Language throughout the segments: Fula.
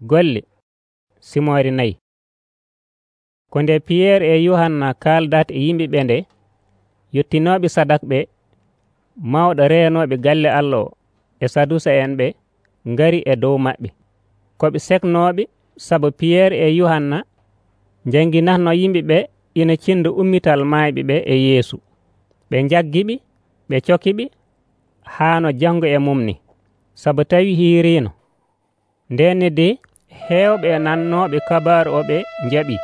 golle simoore nayi ko nde piyerre e yohanna kaldat e yimɓeɓe nde yettinoɓe sadak ɓe mawɗo reenoɓe galle allah o e sadusa en ɓe ngari e dow maɓɓe. Koɓe seknoɓe saabu piyerre e yohanna janginatno yimɓeɓe ina cinda ummital maayɓeɓe e yeesu. Ɓe jaggiɓe ɓe cokiɓe haa no janggo e mum ni. Saabu tawi hiirino ndene de hewɓe nannoɓe kabaru o ɓe jaaɓi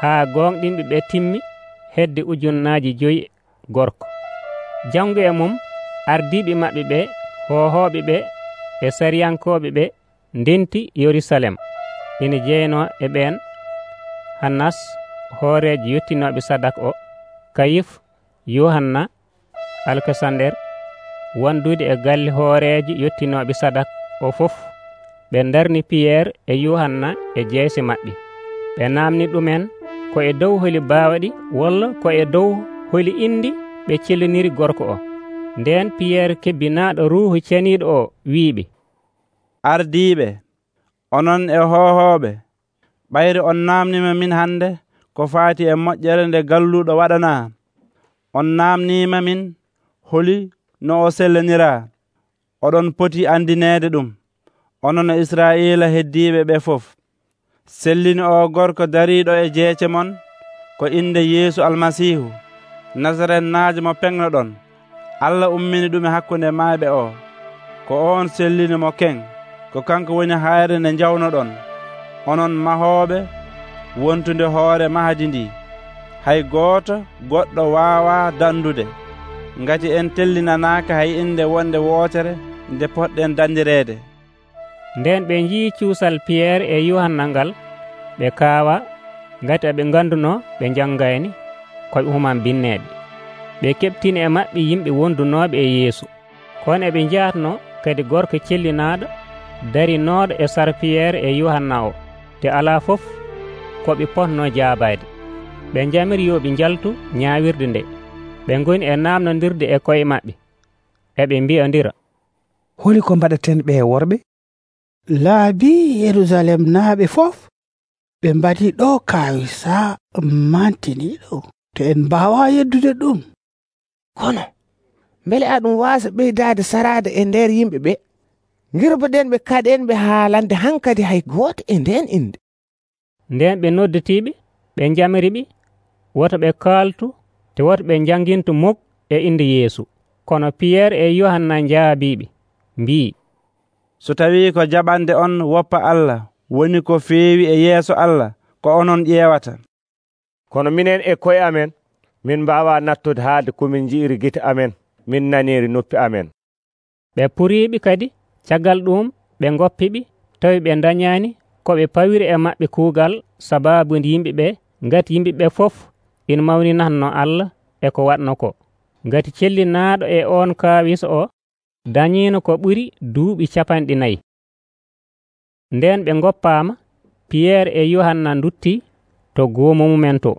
ha gonɗinɓe ɓe timmi hedde ujunnaji joyyi gorko. Janggo e mum ardiɓe maɓɓe ɓe hohoɓe ɓe e sariyankoɓe ɓe ndenti yerusalem. Ina jeyno e ɓen. Hannas hoorejo yettinoɓe sadak o. Kayif yohanna alkasander. Wondude e galle hoorejo yettinoɓe sadak o fof. ɓe darni piyerre e yohanna e jeese maɓɓe. Ɓe namni ɗumen ko e dow holi bawaɗi walla ko e dow holi indi ɓe celliniri gorko o. Nden piyerre kebbinaɗo ruhu ceniɗo o wiɓe ardiɓe onon e hohoɓe ɓayri on namnima min hande ko faati e moƴƴere nde galluɗo waɗana on namnima min holi no o sellanira oɗon poti andinede ɗum. onon israila heddiɓe ɓe fof. Sellini o gorko dariɗo e jeece mon ko inde yeesu almasihu nasaret nasarennajo mo peŋnoɗon allah ummini ɗum e hakkunde maaɓe o ko on sellini mo ken ko kanko woni hayre nde jawnoɗon onon mahoɓe wontude hoore mahadi ndi. Hay gooto goɗɗo wawa dandude ngati en tellinanaka hay inde wonde wootere nde poɗɗen dandirede nden ɓe jii cuusal piyerre e yohanna ngal ɓe kaawa ngati aɓe ganduno ɓe janggayni koɓe human binneɓe ɓe keɓtini e maɓɓe yimɓe wondunoɓe e yeesu. Kono eɓe jatno kadi gorko cellinaɗo darinoɗo e sar piyerre e yohanna o te ala fof koɓe potno jaabade ɓe jamiri yoɓe jaltu ñawirde nde. Ɓe goni e namnodirde e koye maɓɓe. Eɓe mbiyodira holi ko mbaɗaten ɓe worɓe? laabi yerusalem naaɓe fof ɓe mbaɗi ɗo kawisa mantiniɗo. To en mbawa yeddude ɗum. Kono beele aɗum wasa ɓeydade sarade e nder yimɓe ɓe girboɗen ɓe kaɗen ɓe haalande hankadi hay goto e nden inde nden ɓe nodditiɓe ɓe jamiriɓe woto ɓe kaltu te woto ɓe jangintu mok e inde yeesu. Kono piyerre e yohanna jaabiɓe mbi so tawi ko jaɓande on woppa allah woni ko feewi e yeeso allah ko onon ƴeewata. Kono minen e koye amen min mbawa nattude haalde komin jiiri gite amen min naniri noppi amen. Ɓe puriɓe kadi caggal ɗum ɓe goppiɓe tawi ɓe dañani koɓe pawiri e maɓɓe kuugal sababude yimɓeɓe gati yimɓeɓe fof ina mawninatno allah e ko watno ko. Gati cellinaaɗo e on kaawis o dañino ko ɓuri duuɓi capanɗi nayi. Nden ɓe goppama piyerre e yohanna dutti to goomu mumen to.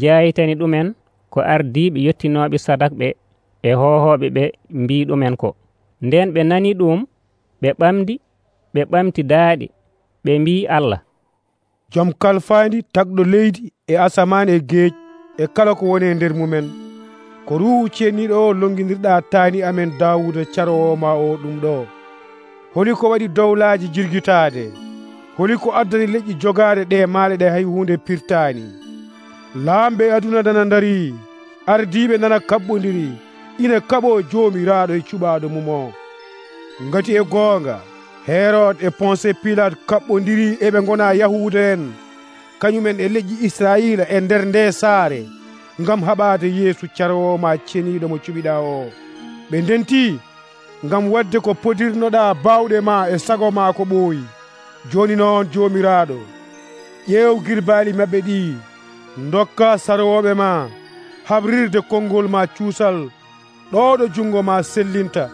Jeyitani ɗumen ko ardiɓe yettinoɓe sadak e ɓe e hohoɓe ɓe mbi ɗumen ko. Nden ɓe nani ɗum ɓe ɓamdi ɓe ɓamti daaɗi ɓe mbi allah. Joom kalfandi tagɗo leydi e asaman e geej e kala ko woni e nder mumen. ko ruhu ceniɗo longidirɗa taani amen dawuda carowoma o ɗum ɗo. Holi ko waɗi dowlaji jirguitade holi ko addani leƴƴi jogade ɗe maale ɗe hay hunde pirtani laamɓe aduna dana dari ardiɓe nana kaɓɓodiri ina kaɓo jomiraɗo e cuɓaɗo mum o. Gati e goonga hérode e ponce pilate kaɓɓodiri eɓe gona yahuda en kañumen e leƴƴi israila e nder nde saare. ngam haɓaade yeesu carowo ma ceniiɗo mo cuɓiɗa o. Ɓe ndenti ngam wadde ko podirnoɗa baawɗe ma e sago ma ko ɓooyi. Jooni noon joomiraaɗo ƴeew girbaali maɓɓe ɗi dokka sarowooɓe ma habrirde konngol ma cuusal ɗo ɗo junngo ma sellinta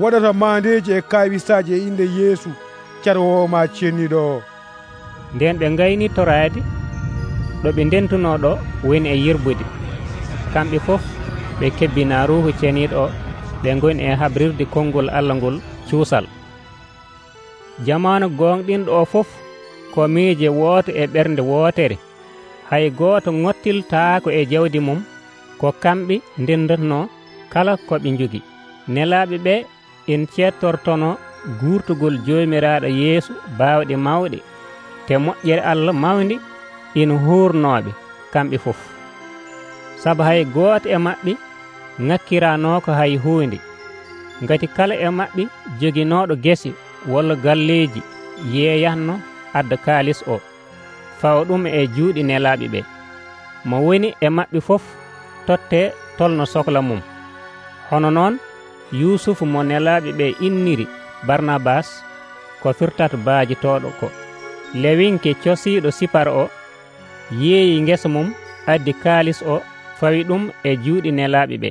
waɗata maandeeji e kaawisaaji e innde yeesu carowo ma ceniiɗo. O nden ɓe ngayni toraade ɗo ɓe ndentunoɗo woni e yirbude. Kamɓe fof ɓe kebbina ruhu ceniɗo ɓe goni e habrirde konngol allah ngol cuusal. Jamanu gonɗinɗo o fof ko miije wooto e ɓernde wootere. Hay gooto ŋottiltaako e jawdi mum ko kamɓe ndendatno kala ko ɓe jogi nelaaɓe ɓe en ceettortono guurtugol joomiraaɗo yeesu baawɗe mawɗe. Te moƴƴere allah mawndi ina huurnooɓe kamɓe fof. Sabu hay gooto e maɓɓe ŋakkiranoko hay huunde. Ngati kala e maɓɓe joginooɗo gese walla galleeji yeeyatno adda kaalis o fawa ɗum e juuɗe nelaaɓe ɓe mo woni e maɓɓe fof totte tolno sohla mum. Hono noon yusufu mo nelaaɓe ɓe inniri barnabas ko firtata baajitoɗo ko. Lewinke cosiiɗo sipar o yeeyi ngesa mum addi kaalis o fawi ɗum e juuɗe nelaaɓe ɓe.